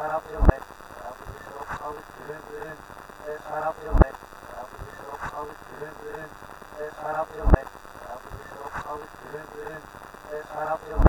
Arap Yılmaz, Arap Yılmaz, Arap Yılmaz,